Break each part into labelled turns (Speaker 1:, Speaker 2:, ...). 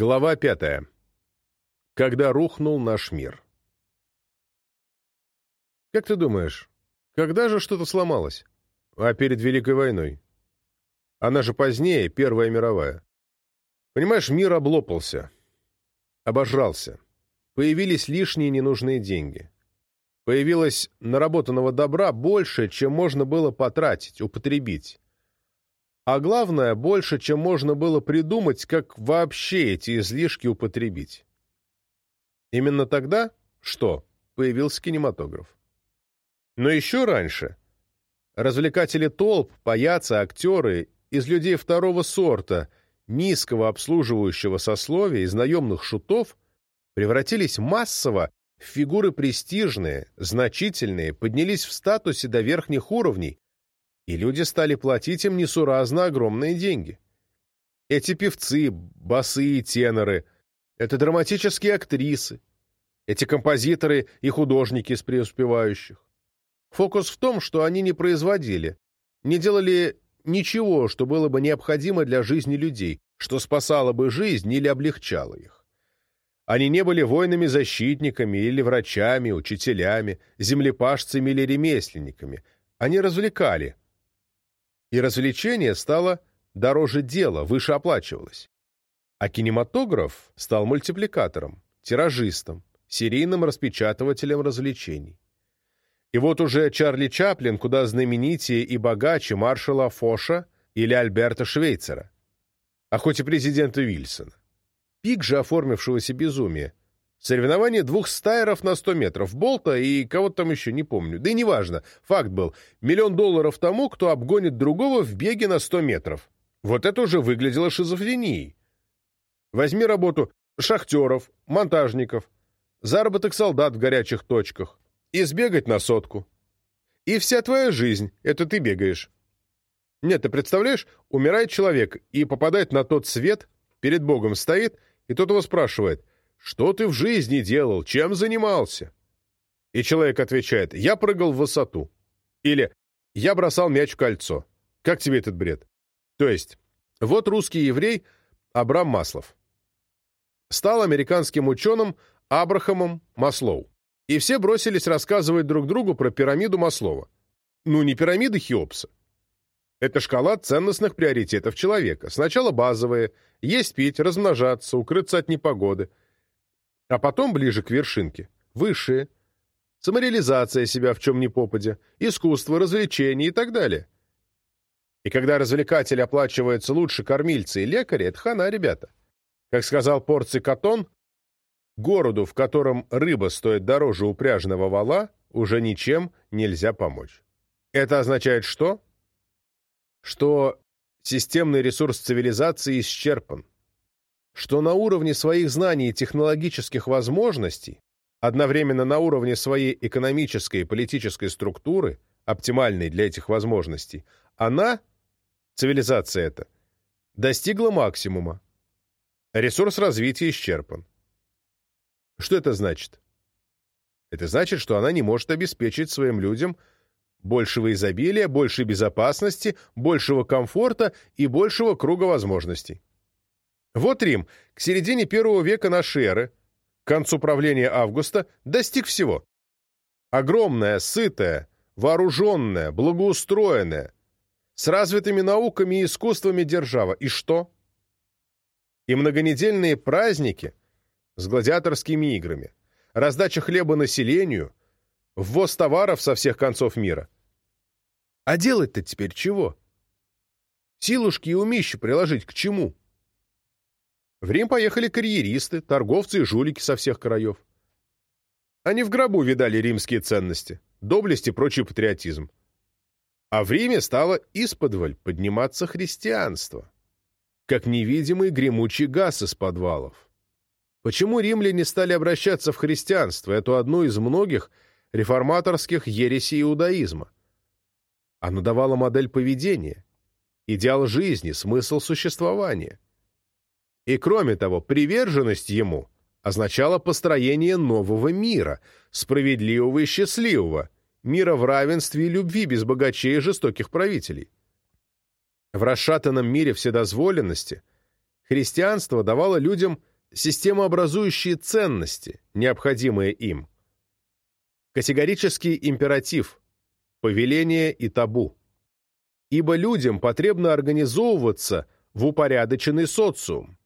Speaker 1: Глава пятая. Когда рухнул наш мир. Как ты думаешь, когда же что-то сломалось? А перед Великой войной? Она же позднее, Первая мировая. Понимаешь, мир облопался. Обожрался. Появились лишние ненужные деньги. Появилось наработанного добра больше, чем можно было потратить, употребить. А главное, больше, чем можно было придумать, как вообще эти излишки употребить. Именно тогда, что, появился кинематограф. Но еще раньше развлекатели толп, паяцы, актеры из людей второго сорта, низкого обслуживающего сословия, из наемных шутов превратились массово в фигуры престижные, значительные, поднялись в статусе до верхних уровней, и люди стали платить им несуразно огромные деньги. Эти певцы, басы и теноры, это драматические актрисы, эти композиторы и художники из преуспевающих. Фокус в том, что они не производили, не делали ничего, что было бы необходимо для жизни людей, что спасало бы жизнь или облегчало их. Они не были воинами-защитниками или врачами, учителями, землепашцами или ремесленниками. Они развлекали, и развлечение стало дороже дела, выше оплачивалось. А кинематограф стал мультипликатором, тиражистом, серийным распечатывателем развлечений. И вот уже Чарли Чаплин куда знаменитее и богаче маршала Фоша или Альберта Швейцера, а хоть и президента Вильсона. Пик же оформившегося безумия Соревнование двух стайеров на 100 метров, Болта и кого-то там еще, не помню. Да и неважно. Факт был. Миллион долларов тому, кто обгонит другого в беге на 100 метров. Вот это уже выглядело шизофренией. Возьми работу шахтеров, монтажников, заработок солдат в горячих точках и сбегать на сотку. И вся твоя жизнь — это ты бегаешь. Нет, ты представляешь, умирает человек и попадает на тот свет, перед Богом стоит, и тот его спрашивает — что ты в жизни делал? Чем занимался? И человек отвечает, я прыгал в высоту. Или я бросал мяч в кольцо. Как тебе этот бред? То есть, вот русский еврей Абрам Маслов. Стал американским ученым Абрахамом Маслоу. И все бросились рассказывать друг другу про пирамиду Маслова. Ну, не пирамида Хеопса. Это шкала ценностных приоритетов человека. Сначала базовые – есть, пить, размножаться, укрыться от непогоды – а потом, ближе к вершинке, высшие. Самореализация себя в чем ни попадя, искусство, развлечения и так далее. И когда развлекатель оплачивается лучше кормильца и лекаря, это хана, ребята. Как сказал Порций Катон, городу, в котором рыба стоит дороже упряжного вала, уже ничем нельзя помочь. Это означает что? Что системный ресурс цивилизации исчерпан что на уровне своих знаний и технологических возможностей, одновременно на уровне своей экономической и политической структуры, оптимальной для этих возможностей, она, цивилизация эта, достигла максимума. Ресурс развития исчерпан. Что это значит? Это значит, что она не может обеспечить своим людям большего изобилия, большей безопасности, большего комфорта и большего круга возможностей. Вот Рим к середине первого века нашей эры, к концу правления Августа, достиг всего. Огромная, сытая, вооруженная, благоустроенная, с развитыми науками и искусствами держава. И что? И многонедельные праздники с гладиаторскими играми, раздача хлеба населению, ввоз товаров со всех концов мира. А делать-то теперь чего? Силушки и умищи приложить к чему? В Рим поехали карьеристы, торговцы и жулики со всех краев. Они в гробу видали римские ценности, доблесть и прочий патриотизм. А в Риме стало исподволь подниматься христианство, как невидимый гремучий газ из подвалов. Почему римляне стали обращаться в христианство, эту одну из многих реформаторских ересей иудаизма? Оно давало модель поведения, идеал жизни, смысл существования. И кроме того, приверженность ему означала построение нового мира, справедливого и счастливого, мира в равенстве и любви без богачей и жестоких правителей. В расшатанном мире вседозволенности христианство давало людям системообразующие ценности, необходимые им. Категорический императив, повеление и табу. Ибо людям потребно организовываться в упорядоченный социум.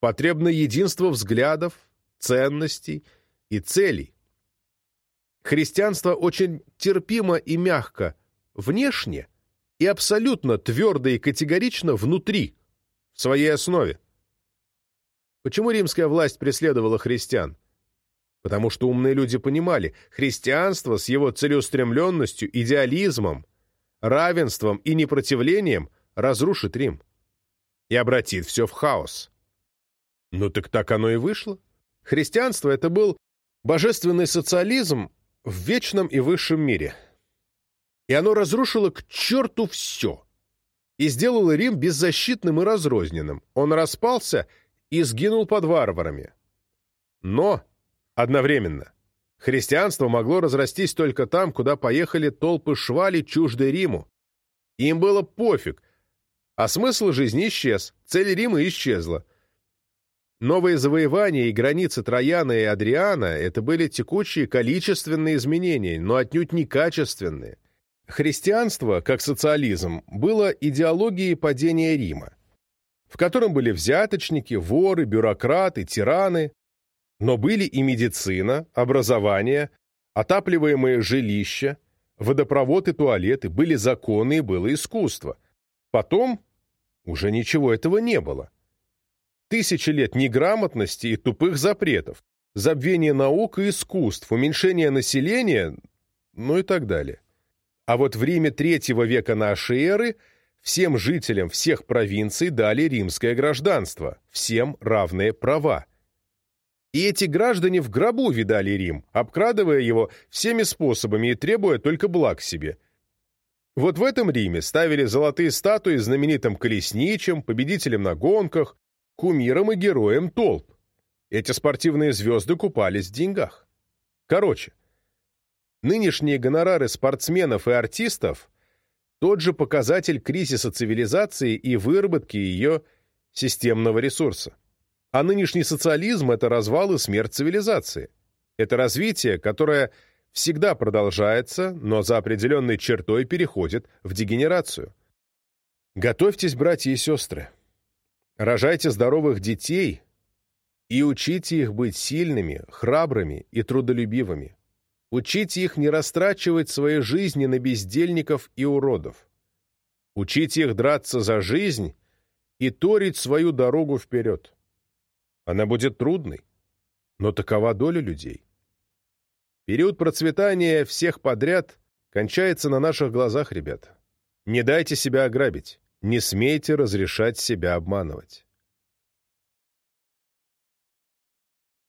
Speaker 1: Потребно единство взглядов, ценностей и целей. Христианство очень терпимо и мягко внешне и абсолютно твердо и категорично внутри, в своей основе. Почему римская власть преследовала христиан? Потому что умные люди понимали, христианство с его целеустремленностью, идеализмом, равенством и непротивлением разрушит Рим и обратит все в хаос. Ну так так оно и вышло. Христианство — это был божественный социализм в вечном и высшем мире. И оно разрушило к черту все. И сделало Рим беззащитным и разрозненным. Он распался и сгинул под варварами. Но одновременно христианство могло разрастись только там, куда поехали толпы швали чуждой Риму. Им было пофиг, а смысл жизни исчез, цель Рима исчезла. Новые завоевания и границы Трояна и Адриана — это были текущие количественные изменения, но отнюдь не качественные. Христианство, как социализм, было идеологией падения Рима в котором были взяточники, воры, бюрократы, тираны, но были и медицина, образование, отапливаемые жилища, водопровод и туалеты, были законы и было искусство. Потом уже ничего этого не было. Тысячи лет неграмотности и тупых запретов, забвение наук и искусств, уменьшение населения, ну и так далее. А вот в Риме третьего века нашей эры – Всем жителям всех провинций дали римское гражданство, всем равные права. И эти граждане в гробу видали Рим, обкрадывая его всеми способами и требуя только благ себе. Вот в этом Риме ставили золотые статуи знаменитым колесничим, победителям на гонках, кумирам и героям толп. Эти спортивные звезды купались в деньгах. Короче, нынешние гонорары спортсменов и артистов тот же показатель кризиса цивилизации и выработки ее системного ресурса. А нынешний социализм – это развал и смерть цивилизации. Это развитие, которое всегда продолжается, но за определенной чертой переходит в дегенерацию. Готовьтесь, братья и сестры. Рожайте здоровых детей и учите их быть сильными, храбрыми и трудолюбивыми. Учите их не растрачивать свои жизни на бездельников и уродов. Учите их драться за жизнь и торить свою дорогу вперед. Она будет трудной, но такова доля людей. Период процветания всех подряд кончается на наших глазах, ребята. Не дайте себя ограбить, не смейте разрешать себя обманывать.